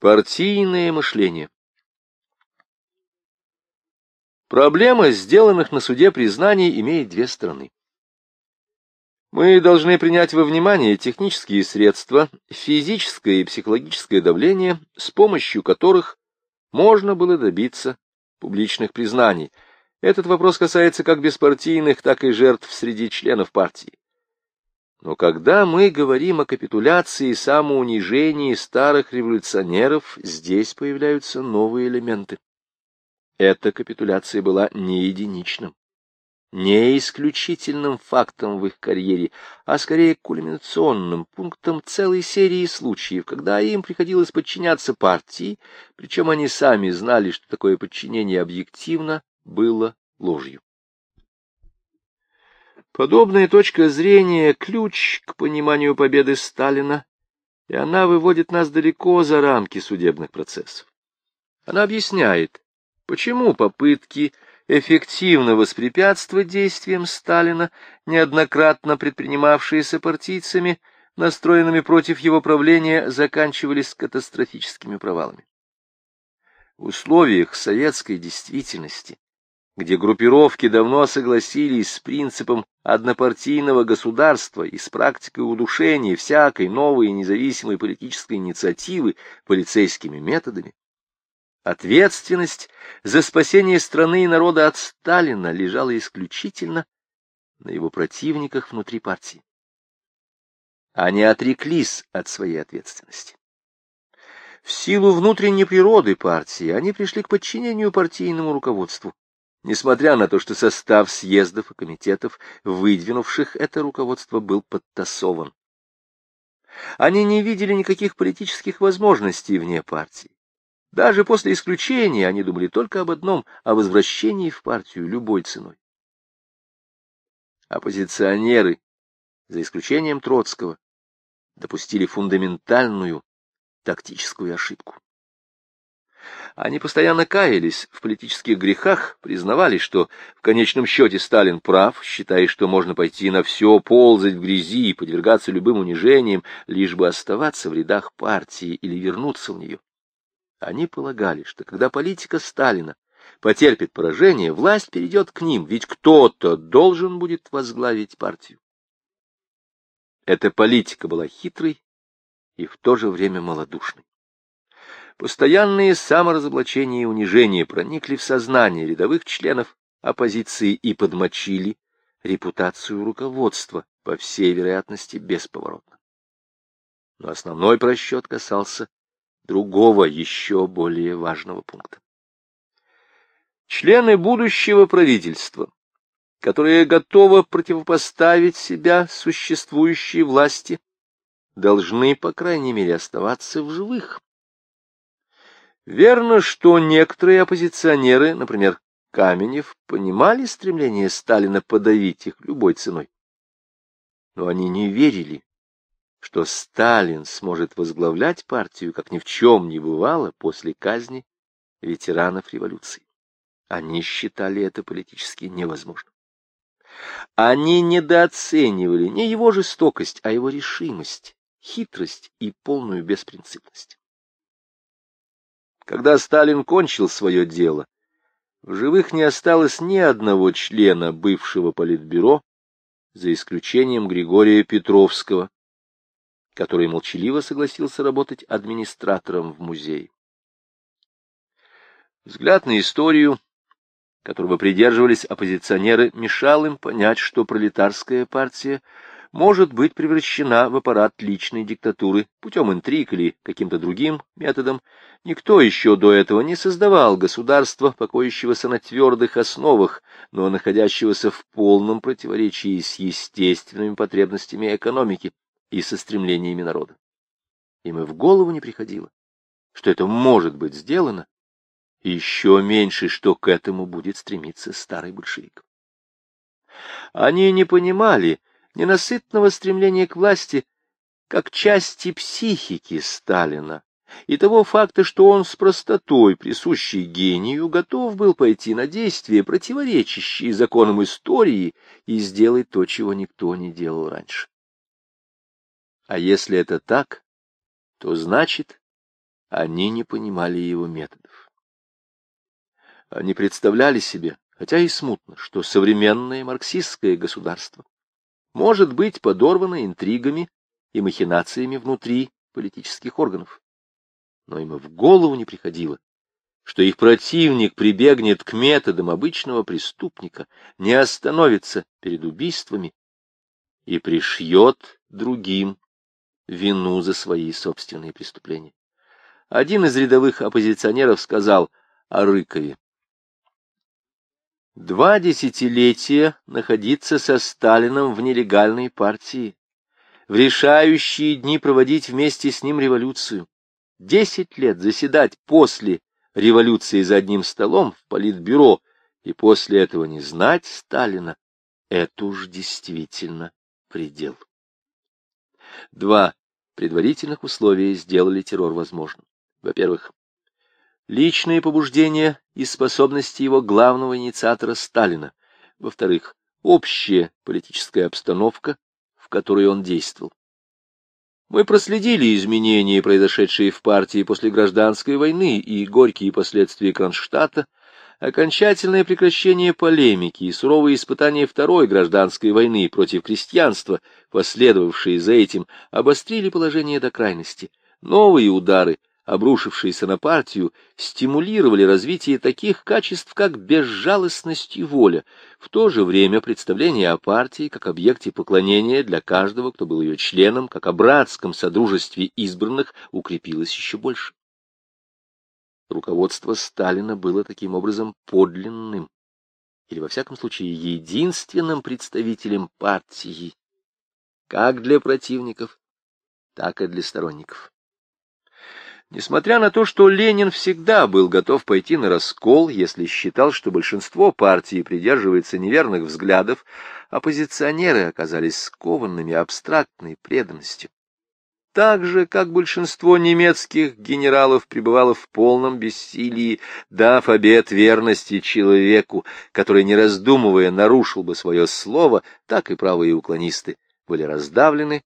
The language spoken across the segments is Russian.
Партийное мышление Проблема сделанных на суде признаний имеет две стороны. Мы должны принять во внимание технические средства, физическое и психологическое давление, с помощью которых можно было добиться публичных признаний. Этот вопрос касается как беспартийных, так и жертв среди членов партии. Но когда мы говорим о капитуляции и самоунижении старых революционеров, здесь появляются новые элементы. Эта капитуляция была не единичным, не исключительным фактом в их карьере, а скорее кульминационным пунктом целой серии случаев, когда им приходилось подчиняться партии, причем они сами знали, что такое подчинение объективно было ложью. Подобная точка зрения — ключ к пониманию победы Сталина, и она выводит нас далеко за рамки судебных процессов. Она объясняет, почему попытки эффективно воспрепятствовать действиям Сталина, неоднократно предпринимавшиеся партийцами, настроенными против его правления, заканчивались катастрофическими провалами. В условиях советской действительности где группировки давно согласились с принципом однопартийного государства и с практикой удушения всякой новой и независимой политической инициативы полицейскими методами, ответственность за спасение страны и народа от Сталина лежала исключительно на его противниках внутри партии. Они отреклись от своей ответственности. В силу внутренней природы партии они пришли к подчинению партийному руководству, несмотря на то, что состав съездов и комитетов, выдвинувших это руководство, был подтасован. Они не видели никаких политических возможностей вне партии. Даже после исключения они думали только об одном — о возвращении в партию любой ценой. Оппозиционеры, за исключением Троцкого, допустили фундаментальную тактическую ошибку. Они постоянно каялись в политических грехах, признавали, что в конечном счете Сталин прав, считая, что можно пойти на все, ползать в грязи и подвергаться любым унижениям, лишь бы оставаться в рядах партии или вернуться в нее. Они полагали, что когда политика Сталина потерпит поражение, власть перейдет к ним, ведь кто-то должен будет возглавить партию. Эта политика была хитрой и в то же время малодушной. Постоянные саморазоблачения и унижения проникли в сознание рядовых членов оппозиции и подмочили репутацию руководства, по всей вероятности, бесповоротно. Но основной просчет касался другого, еще более важного пункта. Члены будущего правительства, которые готовы противопоставить себя существующей власти, должны, по крайней мере, оставаться в живых. Верно, что некоторые оппозиционеры, например, Каменев, понимали стремление Сталина подавить их любой ценой. Но они не верили, что Сталин сможет возглавлять партию, как ни в чем не бывало, после казни ветеранов революции. Они считали это политически невозможным. Они недооценивали не его жестокость, а его решимость, хитрость и полную беспринципность. Когда Сталин кончил свое дело, в живых не осталось ни одного члена бывшего политбюро, за исключением Григория Петровского, который молчаливо согласился работать администратором в музее. Взгляд на историю, которого придерживались оппозиционеры, мешал им понять, что пролетарская партия может быть превращена в аппарат личной диктатуры путем интриг или каким-то другим методом. Никто еще до этого не создавал государства, покоящегося на твердых основах, но находящегося в полном противоречии с естественными потребностями экономики и со стремлениями народа. Им и в голову не приходило, что это может быть сделано, еще меньше, что к этому будет стремиться старый большевик. Они не понимали, ненасытного стремления к власти как части психики Сталина и того факта, что он с простотой, присущей гению, готов был пойти на действия, противоречащие законам истории, и сделать то, чего никто не делал раньше. А если это так, то значит, они не понимали его методов. Они представляли себе, хотя и смутно, что современное марксистское государство может быть подорвано интригами и махинациями внутри политических органов. Но им и в голову не приходило, что их противник прибегнет к методам обычного преступника, не остановится перед убийствами и пришьет другим вину за свои собственные преступления. Один из рядовых оппозиционеров сказал о Рыкове. Два десятилетия находиться со Сталином в нелегальной партии, в решающие дни проводить вместе с ним революцию, десять лет заседать после революции за одним столом в политбюро и после этого не знать Сталина, это уж действительно предел. Два предварительных условия сделали террор возможным. Во-первых, личные побуждения и способности его главного инициатора Сталина. Во-вторых, общая политическая обстановка, в которой он действовал. Мы проследили изменения, произошедшие в партии после гражданской войны и горькие последствия Кронштадта, окончательное прекращение полемики и суровые испытания Второй гражданской войны против крестьянства, последовавшие за этим, обострили положение до крайности. Новые удары — обрушившиеся на партию, стимулировали развитие таких качеств, как безжалостность и воля. В то же время представление о партии как объекте поклонения для каждого, кто был ее членом, как о братском содружестве избранных, укрепилось еще больше. Руководство Сталина было таким образом подлинным, или, во всяком случае, единственным представителем партии, как для противников, так и для сторонников. Несмотря на то, что Ленин всегда был готов пойти на раскол, если считал, что большинство партии придерживается неверных взглядов, оппозиционеры оказались скованными абстрактной преданностью. Так же, как большинство немецких генералов пребывало в полном бессилии, дав обет верности человеку, который, не раздумывая, нарушил бы свое слово, так и правые уклонисты были раздавлены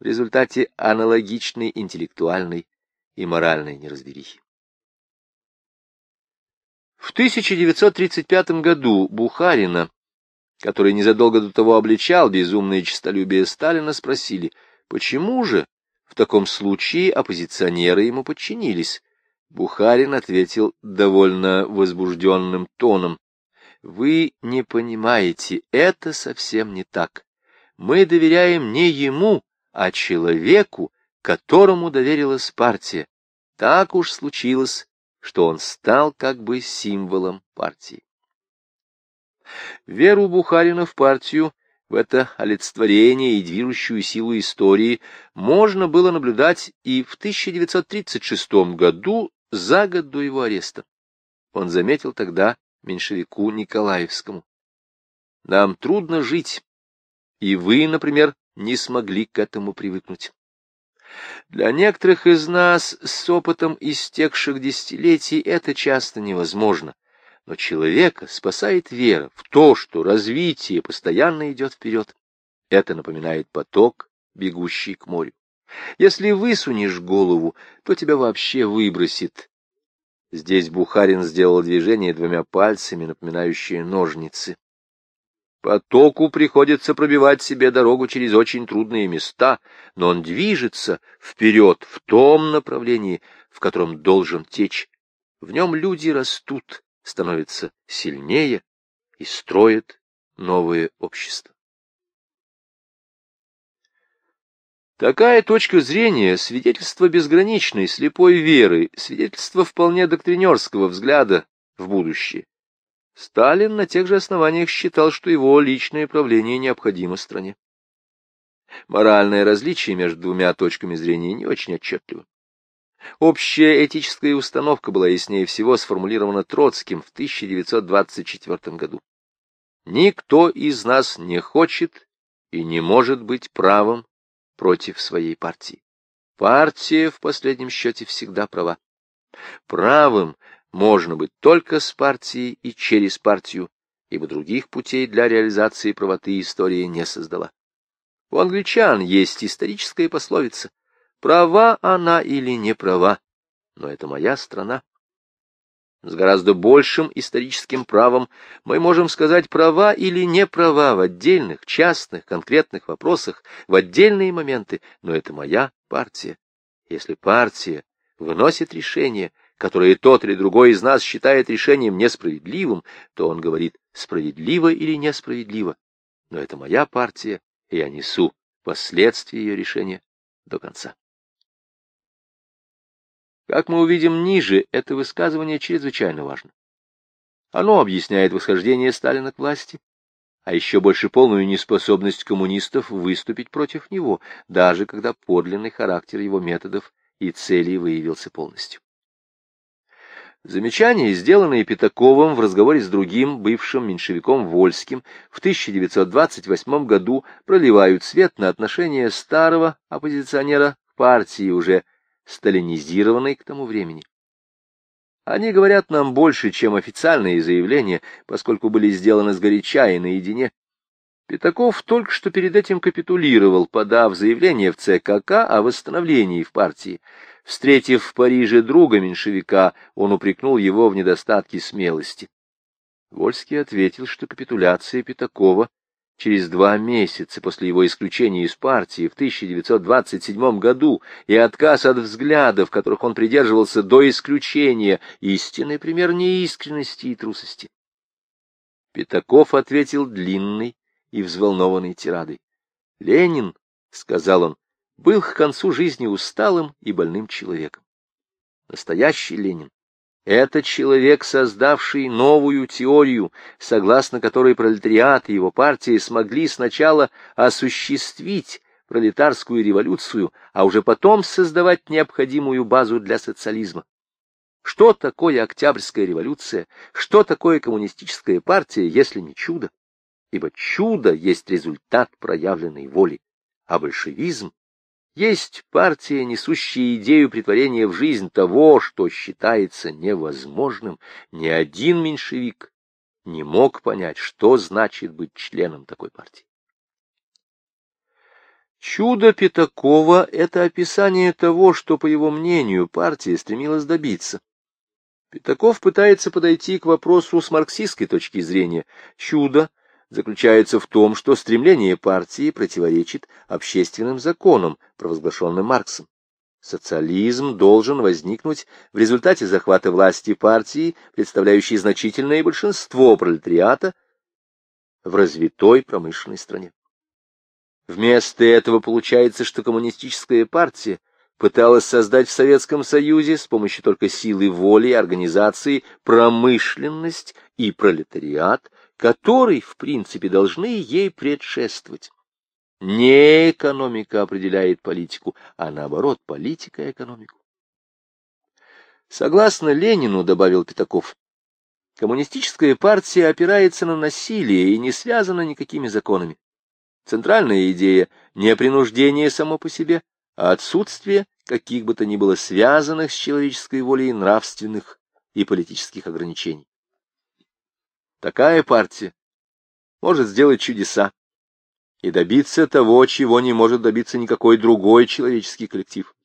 в результате аналогичной интеллектуальной и моральной неразберихи. В 1935 году Бухарина, который незадолго до того обличал безумное честолюбие Сталина, спросили, почему же в таком случае оппозиционеры ему подчинились. Бухарин ответил довольно возбужденным тоном. «Вы не понимаете, это совсем не так. Мы доверяем не ему, а человеку, которому доверилась партия. Так уж случилось, что он стал как бы символом партии. Веру Бухарина в партию, в это олицетворение и движущую силу истории, можно было наблюдать и в 1936 году, за год до его ареста. Он заметил тогда меньшевику Николаевскому. «Нам трудно жить, и вы, например, не смогли к этому привыкнуть. Для некоторых из нас с опытом истекших десятилетий это часто невозможно, но человека спасает вера в то, что развитие постоянно идет вперед. Это напоминает поток, бегущий к морю. Если высунешь голову, то тебя вообще выбросит. Здесь Бухарин сделал движение двумя пальцами, напоминающие ножницы. Потоку приходится пробивать себе дорогу через очень трудные места, но он движется вперед в том направлении, в котором должен течь. В нем люди растут, становятся сильнее и строят новое общество. Такая точка зрения — свидетельство безграничной слепой веры, свидетельство вполне доктринерского взгляда в будущее. Сталин на тех же основаниях считал, что его личное правление необходимо стране. Моральное различие между двумя точками зрения не очень отчетливо. Общая этическая установка была яснее всего сформулирована Троцким в 1924 году. Никто из нас не хочет и не может быть правым против своей партии. Партия в последнем счете всегда права. Правым можно быть только с партией и через партию, ибо других путей для реализации правоты история не создала. У англичан есть историческая пословица «права она или не права, но это моя страна. С гораздо большим историческим правом мы можем сказать права или не права в отдельных, частных, конкретных вопросах, в отдельные моменты, но это моя партия. Если партия выносит решение, которое тот или другой из нас считает решением несправедливым, то он говорит, справедливо или несправедливо. Но это моя партия, и я несу последствия ее решения до конца. Как мы увидим ниже, это высказывание чрезвычайно важно. Оно объясняет восхождение Сталина к власти, а еще больше полную неспособность коммунистов выступить против него, даже когда подлинный характер его методов и целей выявился полностью. Замечания, сделанные Пятаковым в разговоре с другим бывшим меньшевиком Вольским в 1928 году, проливают свет на отношение старого оппозиционера к партии, уже сталинизированной к тому времени. Они говорят нам больше, чем официальные заявления, поскольку были сделаны сгоряча и наедине. Пятаков только что перед этим капитулировал, подав заявление в ЦКК о восстановлении в партии. Встретив в Париже друга меньшевика, он упрекнул его в недостатке смелости. Вольский ответил, что капитуляция Пятакова через два месяца после его исключения из партии в 1927 году и отказ от взглядов, которых он придерживался до исключения, истинный пример неискренности и трусости. Пятаков ответил длинной и взволнованной тирадой. «Ленин, — сказал он, — был к концу жизни усталым и больным человеком. Настоящий Ленин это человек, создавший новую теорию, согласно которой пролетариат и его партии смогли сначала осуществить пролетарскую революцию, а уже потом создавать необходимую базу для социализма. Что такое Октябрьская революция? Что такое коммунистическая партия, если не чудо? Ибо чудо есть результат проявленной воли, а большевизм есть партия, несущая идею притворения в жизнь того, что считается невозможным. Ни один меньшевик не мог понять, что значит быть членом такой партии. Чудо Пятакова — это описание того, что, по его мнению, партия стремилась добиться. Пятаков пытается подойти к вопросу с марксистской точки зрения. Чудо — заключается в том, что стремление партии противоречит общественным законам, провозглашенным Марксом. Социализм должен возникнуть в результате захвата власти партии, представляющей значительное большинство пролетариата в развитой промышленной стране. Вместо этого получается, что коммунистическая партия пыталась создать в Советском Союзе с помощью только силы воли и организации промышленность и пролетариат, который, в принципе, должны ей предшествовать. Не экономика определяет политику, а наоборот, политика экономику. Согласно Ленину, добавил Пятаков, коммунистическая партия опирается на насилие и не связана никакими законами. Центральная идея — не принуждение само по себе, а отсутствие каких бы то ни было связанных с человеческой волей нравственных и политических ограничений. Такая партия может сделать чудеса и добиться того, чего не может добиться никакой другой человеческий коллектив.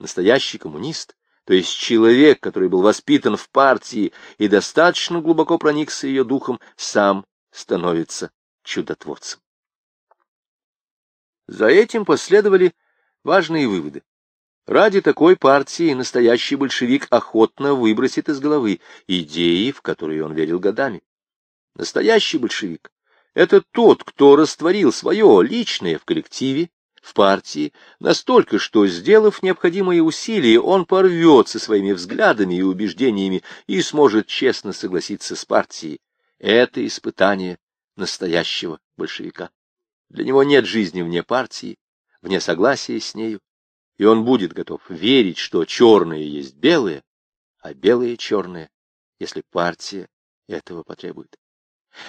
Настоящий коммунист, то есть человек, который был воспитан в партии и достаточно глубоко проникся ее духом, сам становится чудотворцем. За этим последовали важные выводы. Ради такой партии настоящий большевик охотно выбросит из головы идеи, в которые он верил годами. Настоящий большевик — это тот, кто растворил свое личное в коллективе, в партии, настолько, что, сделав необходимые усилия, он порвется своими взглядами и убеждениями и сможет честно согласиться с партией. Это испытание настоящего большевика. Для него нет жизни вне партии, вне согласия с нею, и он будет готов верить, что черное есть белое, а белое черное, если партия этого потребует.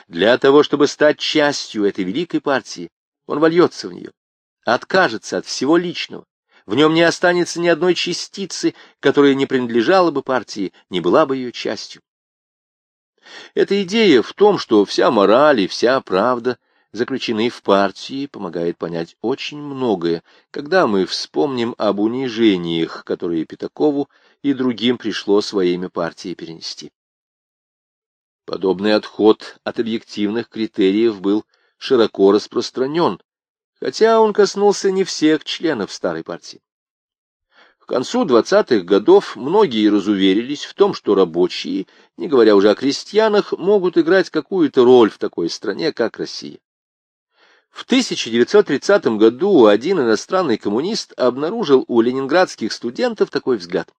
Для того, чтобы стать частью этой великой партии, он вольется в нее, откажется от всего личного, в нем не останется ни одной частицы, которая не принадлежала бы партии, не была бы ее частью. Эта идея в том, что вся мораль и вся правда заключены в партии, помогает понять очень многое, когда мы вспомним об унижениях, которые Пятакову и другим пришлось во имя партии перенести. Подобный отход от объективных критериев был широко распространен, хотя он коснулся не всех членов старой партии. К концу 20-х годов многие разуверились в том, что рабочие, не говоря уже о крестьянах, могут играть какую-то роль в такой стране, как Россия. В 1930 году один иностранный коммунист обнаружил у ленинградских студентов такой взгляд.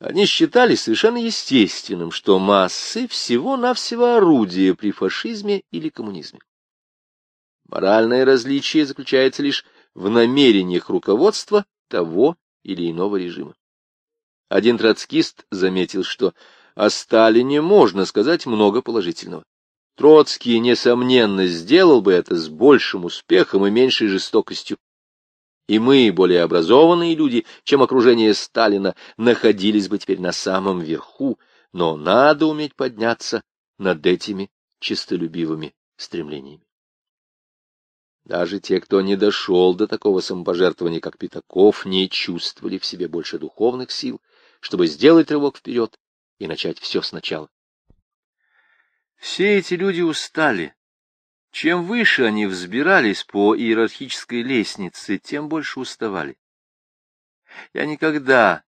Они считали совершенно естественным, что массы всего-навсего орудие при фашизме или коммунизме. Моральное различие заключается лишь в намерениях руководства того или иного режима. Один троцкист заметил, что о Сталине можно сказать много положительного. Троцкий, несомненно, сделал бы это с большим успехом и меньшей жестокостью. И мы, более образованные люди, чем окружение Сталина, находились бы теперь на самом верху, но надо уметь подняться над этими честолюбивыми стремлениями. Даже те, кто не дошел до такого самопожертвования, как Пятаков, не чувствовали в себе больше духовных сил, чтобы сделать рывок вперед и начать все сначала. Все эти люди устали. Чем выше они взбирались по иерархической лестнице, тем больше уставали. Я никогда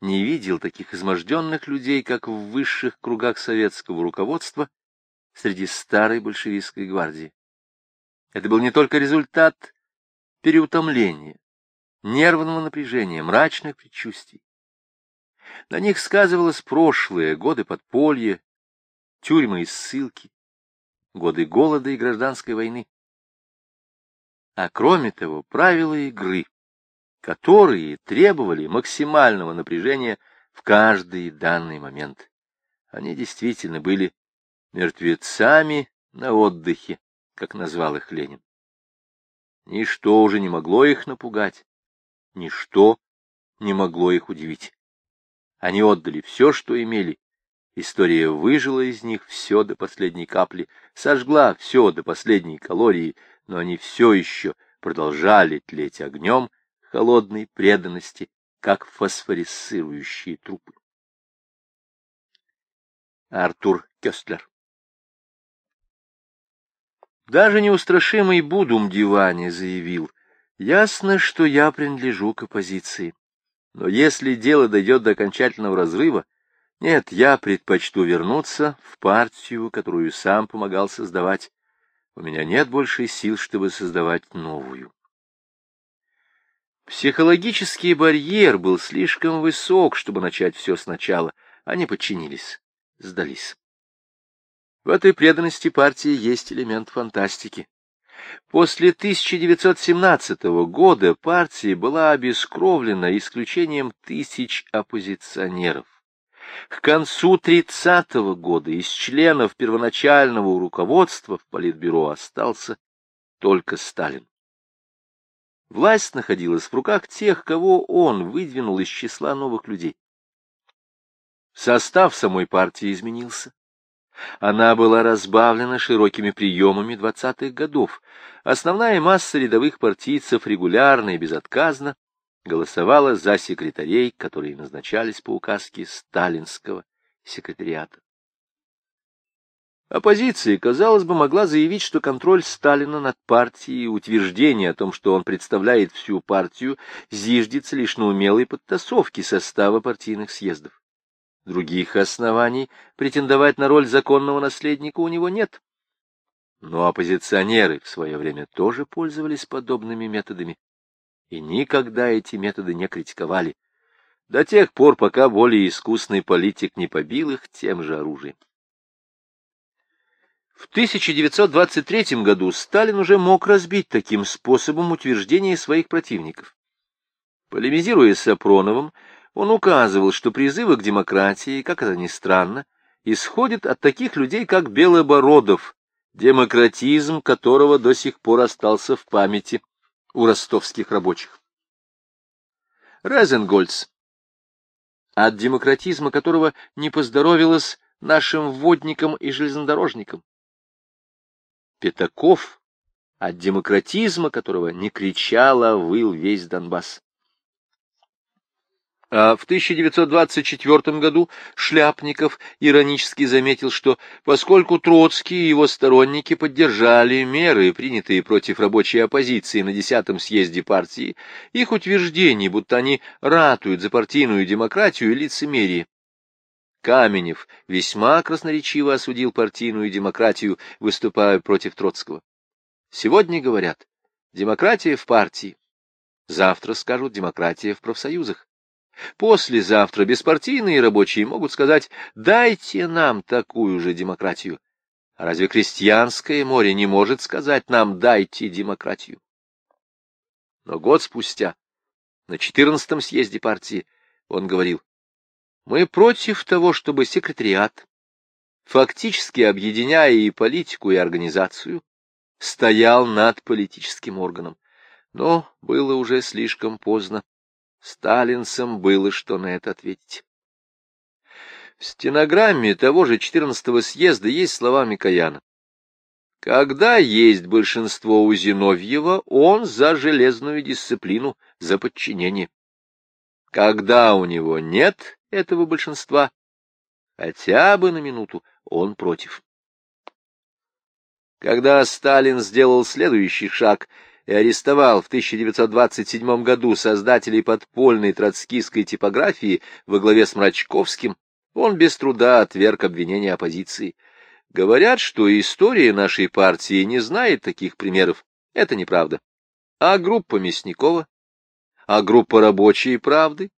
не видел таких изможденных людей, как в высших кругах советского руководства среди старой большевистской гвардии. Это был не только результат переутомления, нервного напряжения, мрачных предчувствий. На них сказывалось прошлое, годы подполья, тюрьмы и ссылки, годы голода и гражданской войны. А кроме того, правила игры, которые требовали максимального напряжения в каждый данный момент. Они действительно были мертвецами на отдыхе, как назвал их Ленин. Ничто уже не могло их напугать, ничто не могло их удивить. Они отдали все, что имели. История выжила из них все до последней капли, сожгла все до последней калории, но они все еще продолжали тлеть огнем холодной преданности, как фосфорисцирующие трупы. Артур Кёстлер даже неустрашимый Будум Диване заявил, ясно, что я принадлежу к оппозиции. Но если дело дойдет до окончательного разрыва, нет, я предпочту вернуться в партию, которую сам помогал создавать. У меня нет больше сил, чтобы создавать новую. Психологический барьер был слишком высок, чтобы начать все сначала. Они подчинились, сдались. В этой преданности партии есть элемент фантастики. После 1917 года партия была обескровлена исключением тысяч оппозиционеров. К концу 30 -го года из членов первоначального руководства в Политбюро остался только Сталин. Власть находилась в руках тех, кого он выдвинул из числа новых людей. Состав самой партии изменился. Она была разбавлена широкими приемами двадцатых годов. Основная масса рядовых партийцев регулярно и безотказно голосовала за секретарей, которые назначались по указке сталинского секретариата. Оппозиция, казалось бы, могла заявить, что контроль Сталина над партией и утверждение о том, что он представляет всю партию, зиждется лишь на умелой подтасовке состава партийных съездов. Других оснований претендовать на роль законного наследника у него нет. Но оппозиционеры в свое время тоже пользовались подобными методами, и никогда эти методы не критиковали, до тех пор, пока более искусный политик не побил их тем же оружием. В 1923 году Сталин уже мог разбить таким способом утверждение своих противников. Полемизируя с Сапроновым, он указывал, что призывы к демократии, как это ни странно, исходят от таких людей, как Белобородов, демократизм которого до сих пор остался в памяти у ростовских рабочих. Розенгольц, от демократизма которого не поздоровилось нашим водникам и железнодорожникам. Пятаков, от демократизма которого не кричала, выл весь Донбасс. А в 1924 году Шляпников иронически заметил, что поскольку Троцкий и его сторонники поддержали меры, принятые против рабочей оппозиции на 10-м съезде партии, их утверждений, будто они ратуют за партийную демократию и лицемерие. Каменев весьма красноречиво осудил партийную демократию, выступая против Троцкого. Сегодня говорят, демократия в партии. Завтра скажут, демократия в профсоюзах. Послезавтра беспартийные рабочие могут сказать «дайте нам такую же демократию». А разве крестьянское море не может сказать нам «дайте демократию»? Но год спустя, на 14-м съезде партии, он говорил, мы против того, чтобы секретариат, фактически объединяя и политику, и организацию, стоял над политическим органом. Но было уже слишком поздно. Сталинцам было что на это ответить. В стенограмме того же 14-го съезда есть слова Микояна. Когда есть большинство у Зиновьева, он за железную дисциплину, за подчинение. Когда у него нет этого большинства, хотя бы на минуту, он против. Когда Сталин сделал следующий шаг — и арестовал в 1927 году создателей подпольной троцкистской типографии во главе с Мрачковским, он без труда отверг обвинения оппозиции. Говорят, что история нашей партии не знает таких примеров. Это неправда. А группа Мясникова? А группа рабочей правды?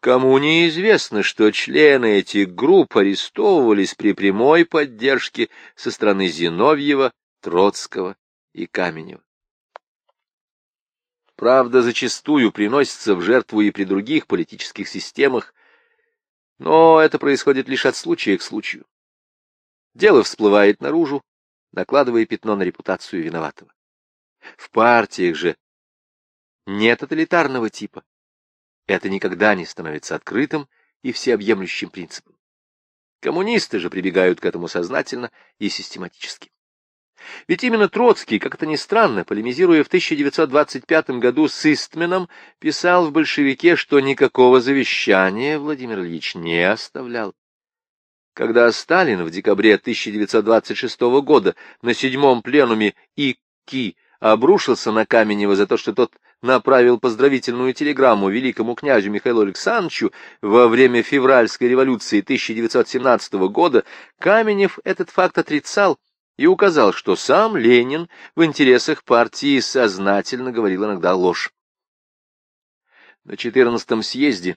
Кому неизвестно, что члены этих групп арестовывались при прямой поддержке со стороны Зиновьева, Троцкого и Каменева. Правда, зачастую приносится в жертву и при других политических системах, но это происходит лишь от случая к случаю. Дело всплывает наружу, накладывая пятно на репутацию виноватого. В партиях же нет тоталитарного типа. Это никогда не становится открытым и всеобъемлющим принципом. Коммунисты же прибегают к этому сознательно и систематически. Ведь именно Троцкий, как это ни странно, полемизируя в 1925 году с Истменом, писал в «Большевике», что никакого завещания Владимир Ильич не оставлял. Когда Сталин в декабре 1926 года на седьмом пленуме ИКИ обрушился на Каменева за то, что тот направил поздравительную телеграмму великому князю Михаилу Александровичу во время февральской революции 1917 года, Каменев этот факт отрицал и указал, что сам Ленин в интересах партии сознательно говорил иногда ложь. На 14-м съезде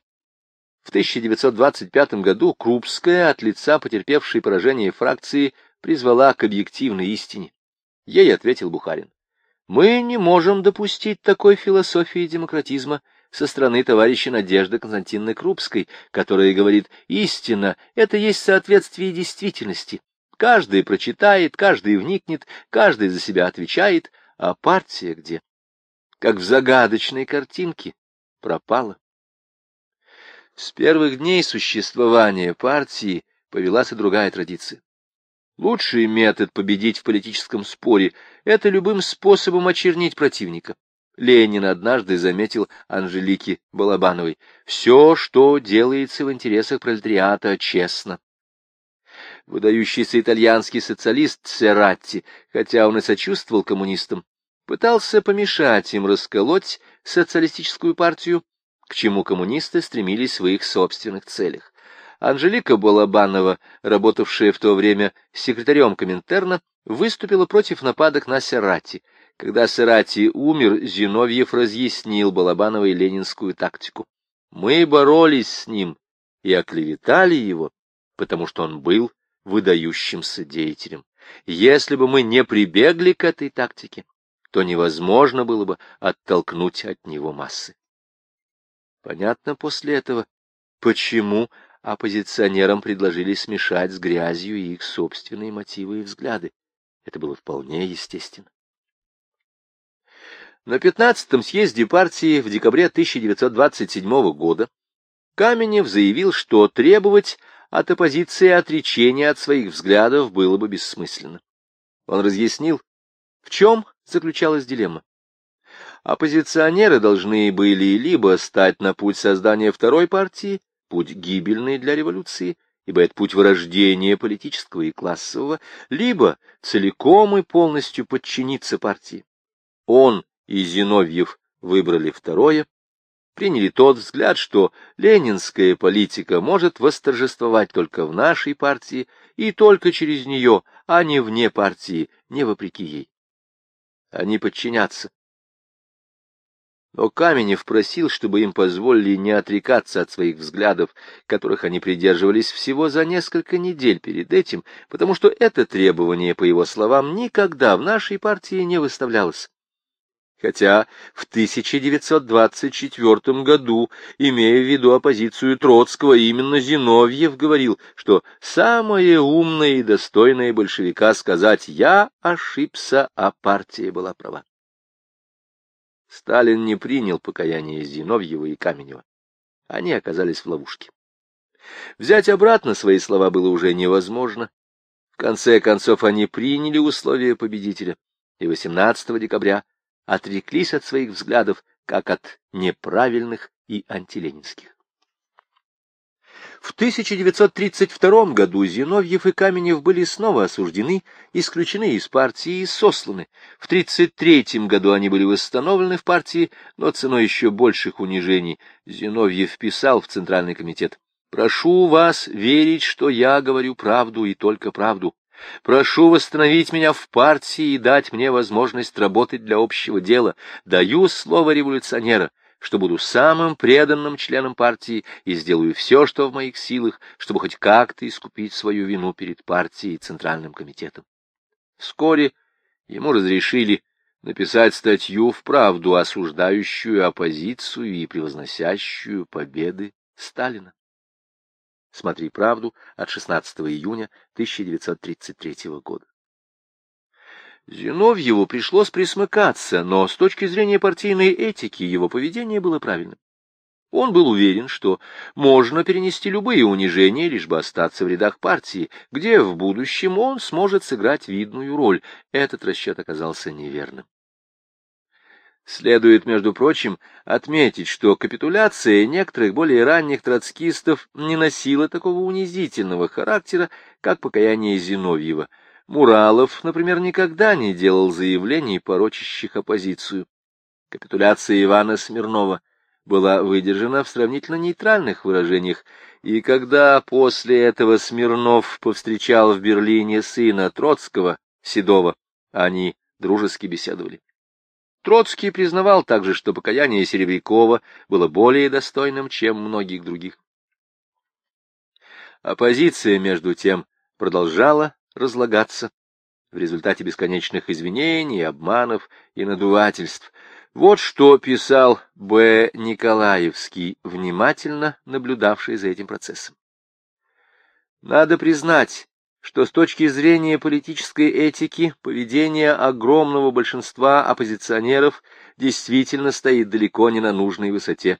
в 1925 году Крупская от лица потерпевшей поражение фракции призвала к объективной истине. Ей ответил Бухарин. Мы не можем допустить такой философии демократизма со стороны товарища Надежды Константиновны Крупской, которая говорит, истина — это есть соответствие действительности, Каждый прочитает, каждый вникнет, каждый за себя отвечает, а партия где? Как в загадочной картинке пропала. С первых дней существования партии повелась и другая традиция. Лучший метод победить в политическом споре — это любым способом очернить противника. Ленин однажды заметил Анжелике Балабановой, «Все, что делается в интересах пролетариата, честно выдающийся итальянский социалист Сератти, хотя он и сочувствовал коммунистам, пытался помешать им расколоть социалистическую партию, к чему коммунисты стремились в их собственных целях. Анжелика Балабанова, работавшая в то время секретарем Коминтерна, выступила против нападок на Серати. Когда Серати умер, Зиновьев разъяснил Балабановой ленинскую тактику. Мы боролись с ним и оклеветали его, потому что он был выдающимся деятелем. Если бы мы не прибегли к этой тактике, то невозможно было бы оттолкнуть от него массы. Понятно после этого, почему оппозиционерам предложили смешать с грязью их собственные мотивы и взгляды. Это было вполне естественно. На 15-м съезде партии в декабре 1927 года Каменев заявил, что требовать от оппозиции отречения от своих взглядов было бы бессмысленно. Он разъяснил, в чем заключалась дилемма. Оппозиционеры должны были либо стать на путь создания второй партии, путь гибельный для революции, ибо это путь вырождения политического и классового, либо целиком и полностью подчиниться партии. Он и Зиновьев выбрали второе, приняли тот взгляд, что ленинская политика может восторжествовать только в нашей партии и только через нее, а не вне партии, не вопреки ей. Они подчинятся. Но Каменев просил, чтобы им позволили не отрекаться от своих взглядов, которых они придерживались всего за несколько недель перед этим, потому что это требование, по его словам, никогда в нашей партии не выставлялось хотя в 1924 году, имея в виду оппозицию Троцкого, именно Зиновьев говорил, что самое умное и достойное большевика сказать «я ошибся, а партия была права». Сталин не принял покаяние Зиновьева и Каменева. Они оказались в ловушке. Взять обратно свои слова было уже невозможно. В конце концов, они приняли условия победителя, и 18 декабря отреклись от своих взглядов, как от неправильных и антиленинских. В 1932 году Зиновьев и Каменев были снова осуждены, исключены из партии и сосланы. В 1933 году они были восстановлены в партии, но ценой еще больших унижений. Зиновьев писал в Центральный комитет. «Прошу вас верить, что я говорю правду и только правду. Прошу восстановить меня в партии и дать мне возможность работать для общего дела. Даю слово революционера, что буду самым преданным членом партии и сделаю все, что в моих силах, чтобы хоть как-то искупить свою вину перед партией и Центральным комитетом. Вскоре ему разрешили написать статью в правду, осуждающую оппозицию и превозносящую победы Сталина. Смотри «Правду» от 16 июня 1933 года. Зиновьеву пришлось присмыкаться, но с точки зрения партийной этики его поведение было правильным. Он был уверен, что можно перенести любые унижения, лишь бы остаться в рядах партии, где в будущем он сможет сыграть видную роль. Этот расчет оказался неверным. Следует, между прочим, отметить, что капитуляция некоторых более ранних троцкистов не носила такого унизительного характера, как покаяние Зиновьева. Муралов, например, никогда не делал заявлений, порочащих оппозицию. Капитуляция Ивана Смирнова была выдержана в сравнительно нейтральных выражениях, и когда после этого Смирнов повстречал в Берлине сына Троцкого, Седова, они дружески беседовали. Троцкий признавал также, что покаяние Серебрякова было более достойным, чем многих других. Оппозиция, между тем, продолжала разлагаться в результате бесконечных извинений, обманов и надувательств. Вот что писал Б. Николаевский, внимательно наблюдавший за этим процессом. Надо признать, что с точки зрения политической этики поведение огромного большинства оппозиционеров действительно стоит далеко не на нужной высоте.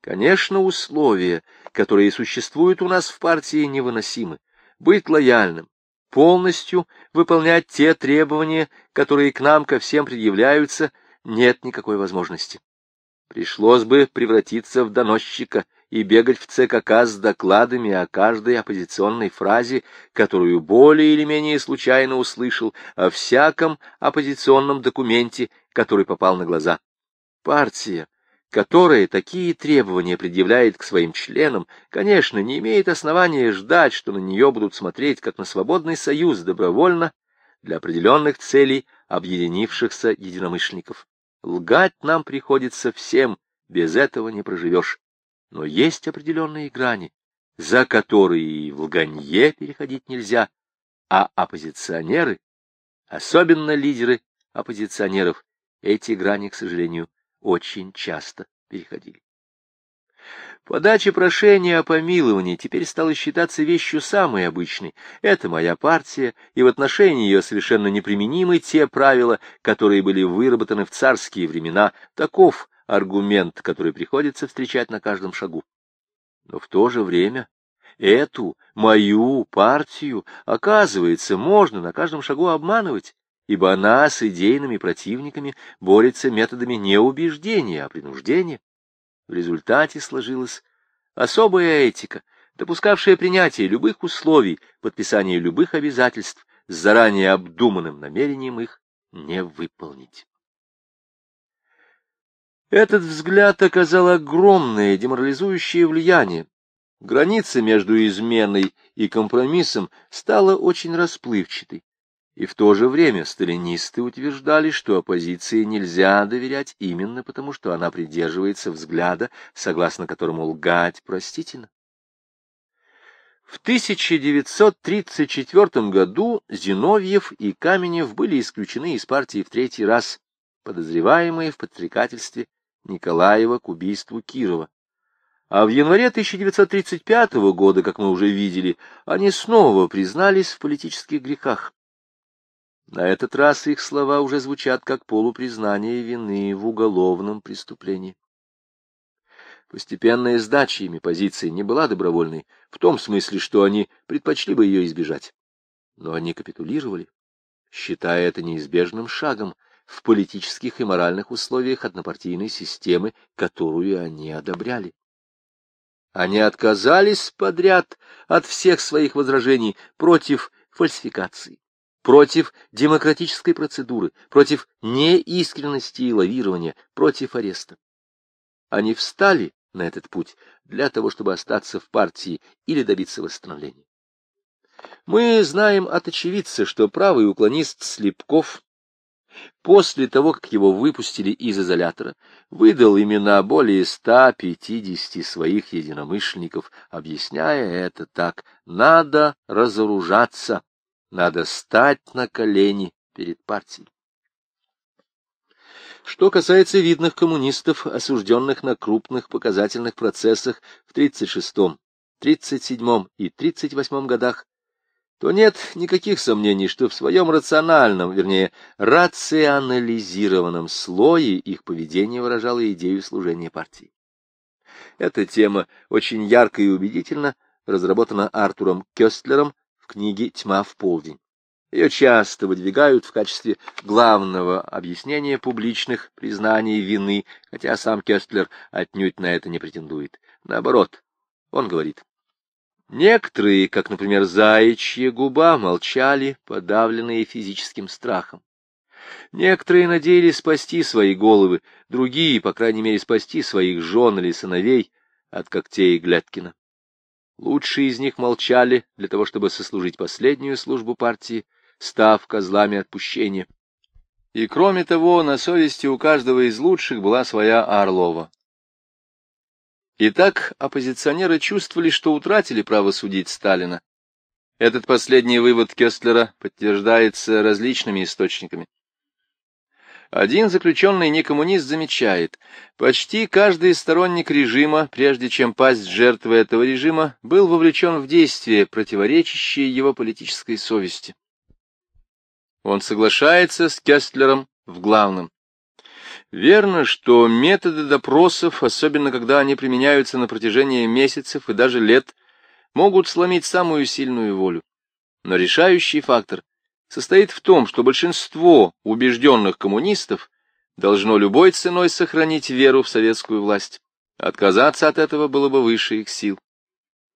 Конечно, условия, которые существуют у нас в партии, невыносимы. Быть лояльным, полностью выполнять те требования, которые к нам ко всем предъявляются, нет никакой возможности. Пришлось бы превратиться в доносчика и бегать в ЦКК с докладами о каждой оппозиционной фразе, которую более или менее случайно услышал, о всяком оппозиционном документе, который попал на глаза. Партия, которая такие требования предъявляет к своим членам, конечно, не имеет основания ждать, что на нее будут смотреть как на свободный союз добровольно для определенных целей объединившихся единомышленников. Лгать нам приходится всем, без этого не проживешь. Но есть определенные грани, за которые в лганье переходить нельзя, а оппозиционеры, особенно лидеры оппозиционеров, эти грани, к сожалению, очень часто переходили. Подача прошения о помиловании теперь стала считаться вещью самой обычной. Это моя партия, и в отношении ее совершенно неприменимы те правила, которые были выработаны в царские времена. Таков аргумент, который приходится встречать на каждом шагу. Но в то же время эту, мою партию, оказывается, можно на каждом шагу обманывать, ибо она с идейными противниками борется методами не убеждения, а принуждения. В результате сложилась особая этика, допускавшая принятие любых условий, подписание любых обязательств с заранее обдуманным намерением их не выполнить. Этот взгляд оказал огромное деморализующее влияние. Граница между изменой и компромиссом стала очень расплывчатой. И в то же время сталинисты утверждали, что оппозиции нельзя доверять именно потому, что она придерживается взгляда, согласно которому лгать простительно. В 1934 году Зиновьев и Каменев были исключены из партии в третий раз, подозреваемые в подстрекательстве Николаева к убийству Кирова. А в январе 1935 года, как мы уже видели, они снова признались в политических грехах. На этот раз их слова уже звучат как полупризнание вины в уголовном преступлении. Постепенная сдача ими позиции не была добровольной, в том смысле, что они предпочли бы ее избежать. Но они капитулировали, считая это неизбежным шагом в политических и моральных условиях однопартийной системы, которую они одобряли. Они отказались подряд от всех своих возражений против фальсификации, против демократической процедуры, против неискренности и лавирования, против ареста. Они встали на этот путь для того, чтобы остаться в партии или добиться восстановления. Мы знаем от очевидца, что правый уклонист Слепков после того, как его выпустили из изолятора, выдал имена более 150 своих единомышленников, объясняя это так «надо разоружаться, надо стать на колени перед партией». Что касается видных коммунистов, осужденных на крупных показательных процессах в 36-м, 37-м и 38-м годах, то нет никаких сомнений, что в своем рациональном, вернее, рационализированном слое их поведение выражало идею служения партии. Эта тема очень ярко и убедительно разработана Артуром Кёстлером в книге «Тьма в полдень». Ее часто выдвигают в качестве главного объяснения публичных признаний вины, хотя сам Кёстлер отнюдь на это не претендует. Наоборот, он говорит, некоторые, как, например, заячья губа, молчали, подавленные физическим страхом. Некоторые надеялись спасти свои головы, другие, по крайней мере, спасти своих жен или сыновей от когтей Глядкина. Лучшие из них молчали для того, чтобы сослужить последнюю службу партии, став козлами отпущения. И кроме того, на совести у каждого из лучших была своя Орлова. Итак, оппозиционеры чувствовали, что утратили право судить Сталина. Этот последний вывод Кестлера подтверждается различными источниками. Один заключенный некоммунист замечает, почти каждый сторонник режима, прежде чем пасть жертвой этого режима, был вовлечен в действия, противоречащие его политической совести. Он соглашается с Кестлером в главном. Верно, что методы допросов, особенно когда они применяются на протяжении месяцев и даже лет, могут сломить самую сильную волю. Но решающий фактор состоит в том, что большинство убежденных коммунистов должно любой ценой сохранить веру в советскую власть. Отказаться от этого было бы выше их сил.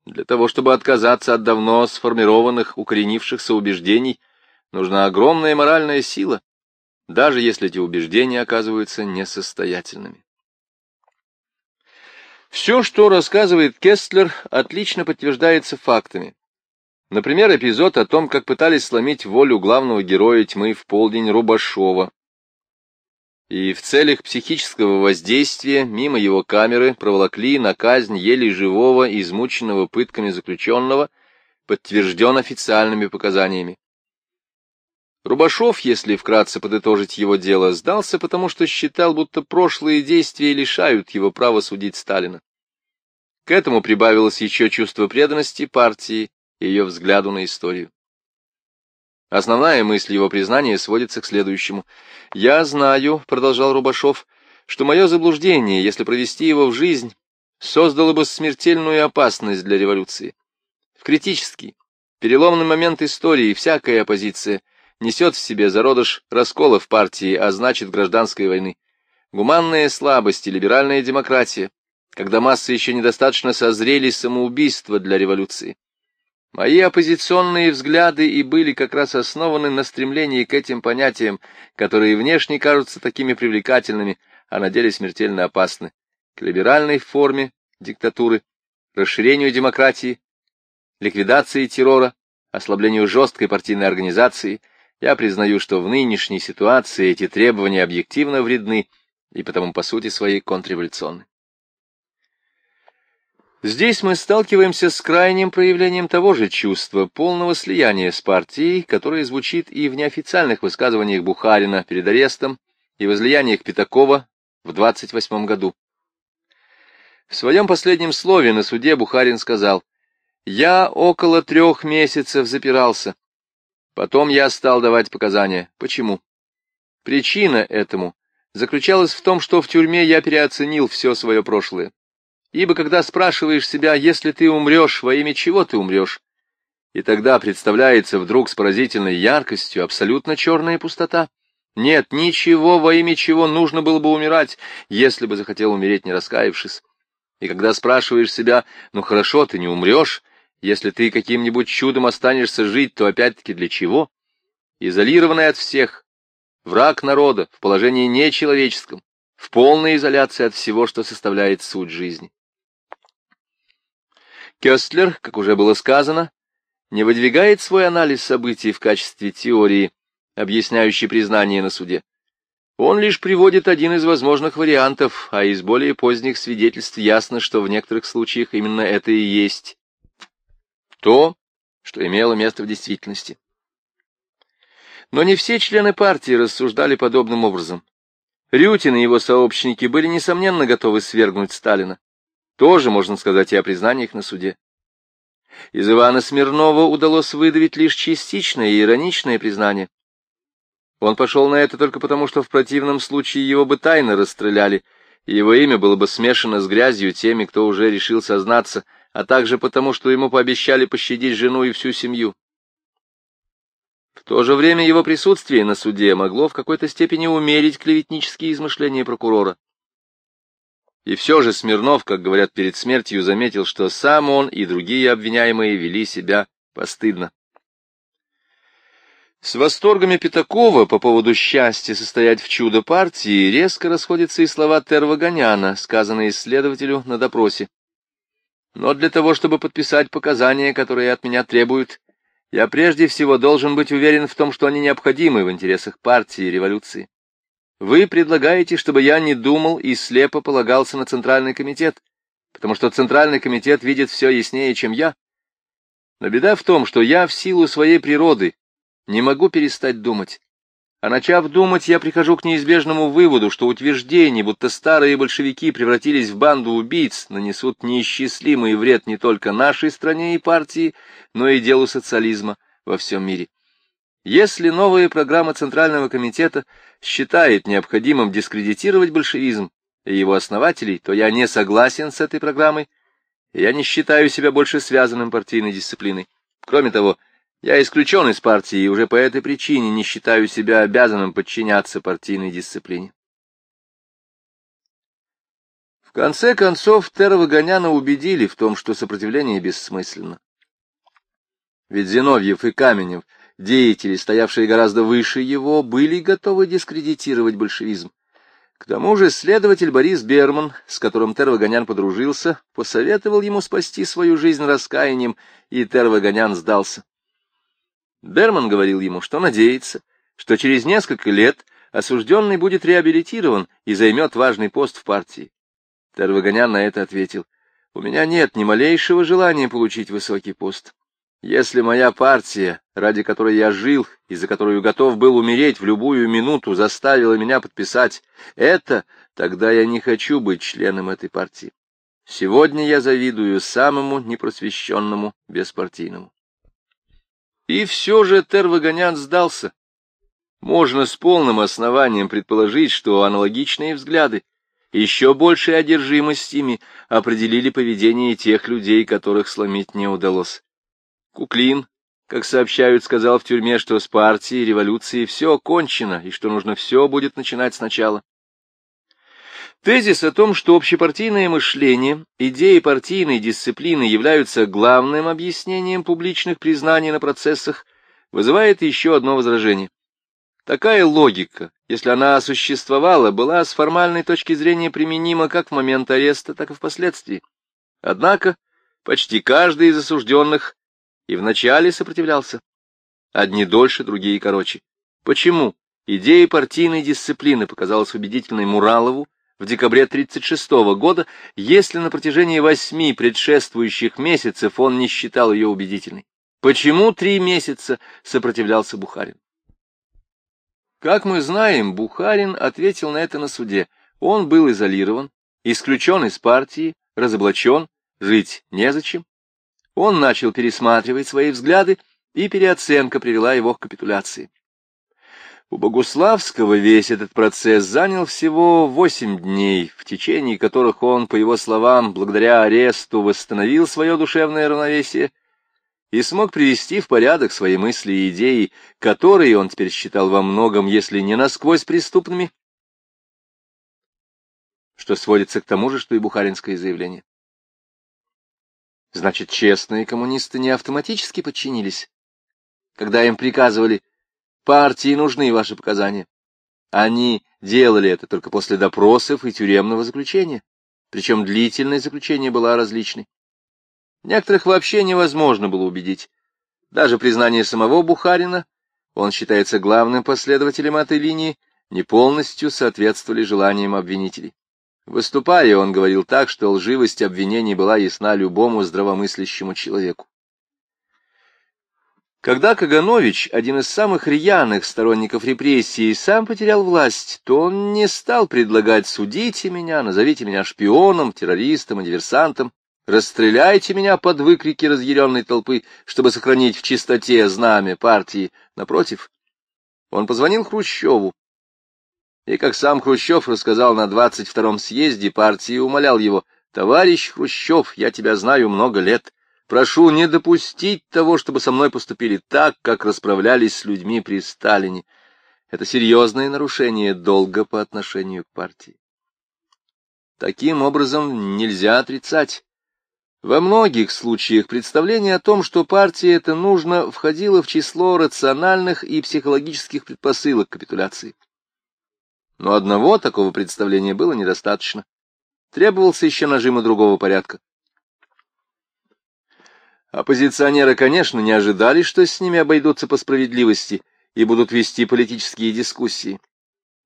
Для того, чтобы отказаться от давно сформированных, укоренившихся убеждений, нужна огромная моральная сила, даже если эти убеждения оказываются несостоятельными. Все, что рассказывает Кестлер, отлично подтверждается фактами. Например, эпизод о том, как пытались сломить волю главного героя тьмы в полдень Рубашова. И в целях психического воздействия мимо его камеры проволокли на казнь еле живого, измученного пытками заключенного, подтвержден официальными показаниями. Рубашов, если вкратце подытожить его дело, сдался, потому что считал, будто прошлые действия лишают его права судить Сталина. К этому прибавилось еще чувство преданности партии и ее взгляду на историю. Основная мысль его признания сводится к следующему. «Я знаю», — продолжал Рубашов, — «что мое заблуждение, если провести его в жизнь, создало бы смертельную опасность для революции. В критический, переломный момент истории всякая оппозиция несет в себе зародыш раскола в партии, а значит гражданской войны. Гуманная слабость и либеральная демократия, когда массы еще недостаточно созрели самоубийство для революции. Мои оппозиционные взгляды и были как раз основаны на стремлении к этим понятиям, которые внешне кажутся такими привлекательными, а на деле смертельно опасны, к либеральной форме диктатуры, расширению демократии, ликвидации террора, ослаблению жесткой партийной организации, я признаю, что в нынешней ситуации эти требования объективно вредны и потому по сути своей контрреволюционны. Здесь мы сталкиваемся с крайним проявлением того же чувства, полного слияния с партией, которое звучит и в неофициальных высказываниях Бухарина перед арестом, и в излияниях Пятакова в 28 году. В своем последнем слове на суде Бухарин сказал, «Я около трех месяцев запирался. Потом я стал давать показания. Почему? Причина этому заключалась в том, что в тюрьме я переоценил все свое прошлое. Ибо когда спрашиваешь себя, если ты умрешь, во имя чего ты умрешь, и тогда представляется вдруг с поразительной яркостью абсолютно черная пустота. Нет, ничего, во имя чего нужно было бы умирать, если бы захотел умереть, не раскаявшись. И когда спрашиваешь себя, ну хорошо, ты не умрешь, если ты каким-нибудь чудом останешься жить, то опять-таки для чего? Изолированный от всех, враг народа, в положении нечеловеческом, в полной изоляции от всего, что составляет суть жизни. Кёстлер, как уже было сказано, не выдвигает свой анализ событий в качестве теории, объясняющей признание на суде. Он лишь приводит один из возможных вариантов, а из более поздних свидетельств ясно, что в некоторых случаях именно это и есть то, что имело место в действительности. Но не все члены партии рассуждали подобным образом. Рютин и его сообщники были, несомненно, готовы свергнуть Сталина. Тоже можно сказать и о признаниях на суде. Из Ивана Смирнова удалось выдавить лишь частичное и ироничное признание. Он пошел на это только потому, что в противном случае его бы тайно расстреляли, и его имя было бы смешано с грязью теми, кто уже решил сознаться, а также потому, что ему пообещали пощадить жену и всю семью. В то же время его присутствие на суде могло в какой-то степени умерить клеветнические измышления прокурора. И все же Смирнов, как говорят перед смертью, заметил, что сам он и другие обвиняемые вели себя постыдно. С восторгами Пятакова по поводу счастья состоять в чудо партии резко расходятся и слова Тервагоняна, сказанные следователю на допросе. Но для того, чтобы подписать показания, которые от меня требуют, я прежде всего должен быть уверен в том, что они необходимы в интересах партии и революции. Вы предлагаете, чтобы я не думал и слепо полагался на Центральный комитет, потому что Центральный комитет видит все яснее, чем я. Но беда в том, что я в силу своей природы не могу перестать думать. А начав думать, я прихожу к неизбежному выводу, что утверждение, будто старые большевики превратились в банду убийц, нанесут неисчислимый вред не только нашей стране и партии, но и делу социализма во всем мире. Если новая программа Центрального комитета считает необходимым дискредитировать большевизм и его основателей, то я не согласен с этой программой, я не считаю себя больше связанным партийной дисциплиной. Кроме того, я исключен из партии и уже по этой причине не считаю себя обязанным подчиняться партийной дисциплине. В конце концов, Терова Гоняна убедили в том, что сопротивление бессмысленно. Ведь Зиновьев и Каменев, деятели, стоявшие гораздо выше его, были готовы дискредитировать большевизм. К тому же следователь Борис Берман, с которым Тервагонян подружился, посоветовал ему спасти свою жизнь раскаянием, и Тервагонян сдался. Берман говорил ему, что надеется, что через несколько лет осужденный будет реабилитирован и займет важный пост в партии. Тарвагонян на это ответил, «У меня нет ни малейшего желания получить высокий пост. Если моя партия, ради которой я жил и за которую готов был умереть в любую минуту, заставила меня подписать это, тогда я не хочу быть членом этой партии. Сегодня я завидую самому непросвещенному беспартийному. И все же Тервагонян сдался. Можно с полным основанием предположить, что аналогичные взгляды, еще большая одержимость ими, определили поведение тех людей, которых сломить не удалось. Куклин, как сообщают, сказал в тюрьме, что с партией революции все кончено и что нужно все будет начинать сначала. Тезис о том, что общепартийное мышление, идеи партийной дисциплины являются главным объяснением публичных признаний на процессах, вызывает еще одно возражение. Такая логика, если она существовала, была с формальной точки зрения применима как в момент ареста, так и впоследствии. Однако почти каждый из осужденных и вначале сопротивлялся. Одни дольше, другие короче. Почему идея партийной дисциплины показалась убедительной Муралову, в декабре 1936 года, если на протяжении восьми предшествующих месяцев он не считал ее убедительной. Почему три месяца сопротивлялся Бухарин? Как мы знаем, Бухарин ответил на это на суде. Он был изолирован, исключен из партии, разоблачен, жить незачем. Он начал пересматривать свои взгляды, и переоценка привела его к капитуляции. У Богуславского весь этот процесс занял всего восемь дней, в течение которых он, по его словам, благодаря аресту восстановил свое душевное равновесие и смог привести в порядок свои мысли и идеи, которые он теперь считал во многом, если не насквозь преступными, что сводится к тому же, что и бухаринское заявление. Значит, честные коммунисты не автоматически подчинились, когда им приказывали Партии нужны ваши показания. Они делали это только после допросов и тюремного заключения, причем длительность заключения была различной. Некоторых вообще невозможно было убедить. Даже признание самого Бухарина, он считается главным последователем этой линии, не полностью соответствовали желаниям обвинителей. Выступая, он говорил так, что лживость обвинений была ясна любому здравомыслящему человеку. Когда Каганович, один из самых рьяных сторонников репрессий, сам потерял власть, то он не стал предлагать «судите меня, назовите меня шпионом, террористом и диверсантом, расстреляйте меня под выкрики разъяренной толпы, чтобы сохранить в чистоте знамя партии». Напротив, он позвонил Хрущеву, и, как сам Хрущев рассказал на 22-м съезде партии, умолял его, «Товарищ Хрущев, я тебя знаю много лет». Прошу не допустить того, чтобы со мной поступили так, как расправлялись с людьми при Сталине. Это серьезное нарушение долга по отношению к партии. Таким образом, нельзя отрицать. Во многих случаях представление о том, что партии это нужно, входило в число рациональных и психологических предпосылок капитуляции. Но одного такого представления было недостаточно. Требовался еще нажима другого порядка. Оппозиционеры, конечно, не ожидали, что с ними обойдутся по справедливости и будут вести политические дискуссии.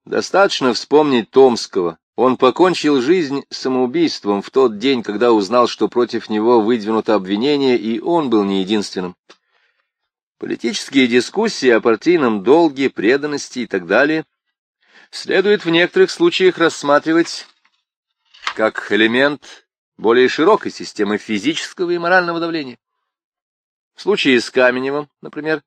Достаточно вспомнить Томского. Он покончил жизнь самоубийством в тот день, когда узнал, что против него выдвинуто обвинение, и он был не единственным. Политические дискуссии о партийном долге, преданности и так далее следует в некоторых случаях рассматривать как элемент более широкой системы физического и морального давления. В случае с Каменевым, например,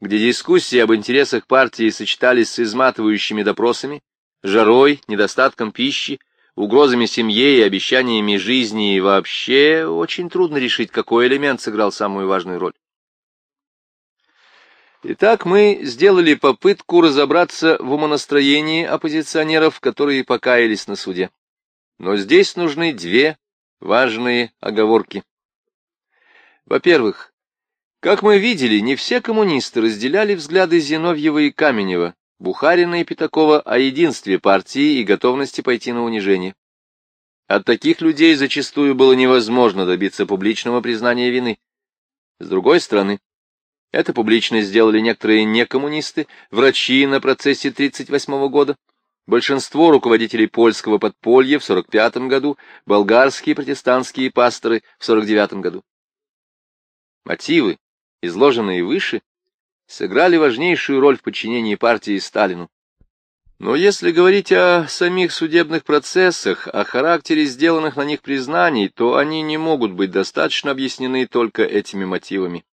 где дискуссии об интересах партии сочетались с изматывающими допросами, жарой, недостатком пищи, угрозами семье и обещаниями жизни, и вообще очень трудно решить, какой элемент сыграл самую важную роль. Итак, мы сделали попытку разобраться в умонастроении оппозиционеров, которые покаялись на суде. Но здесь нужны две важные оговорки. Во-первых, как мы видели, не все коммунисты разделяли взгляды Зиновьева и Каменева, Бухарина и Пятакова о единстве партии и готовности пойти на унижение. От таких людей зачастую было невозможно добиться публичного признания вины. С другой стороны, это публично сделали некоторые некоммунисты, врачи на процессе 1938 года, большинство руководителей польского подполья в 1945 году, болгарские протестантские пасторы в 1949 году. Мотивы изложенные выше, сыграли важнейшую роль в подчинении партии Сталину. Но если говорить о самих судебных процессах, о характере сделанных на них признаний, то они не могут быть достаточно объяснены только этими мотивами.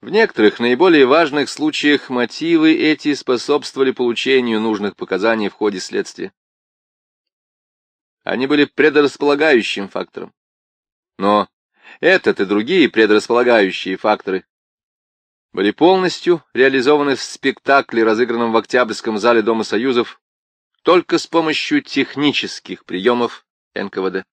В некоторых наиболее важных случаях мотивы эти способствовали получению нужных показаний в ходе следствия. Они были предрасполагающим фактором. Но Этот и другие предрасполагающие факторы были полностью реализованы в спектакле, разыгранном в Октябрьском зале Дома Союзов, только с помощью технических приемов НКВД.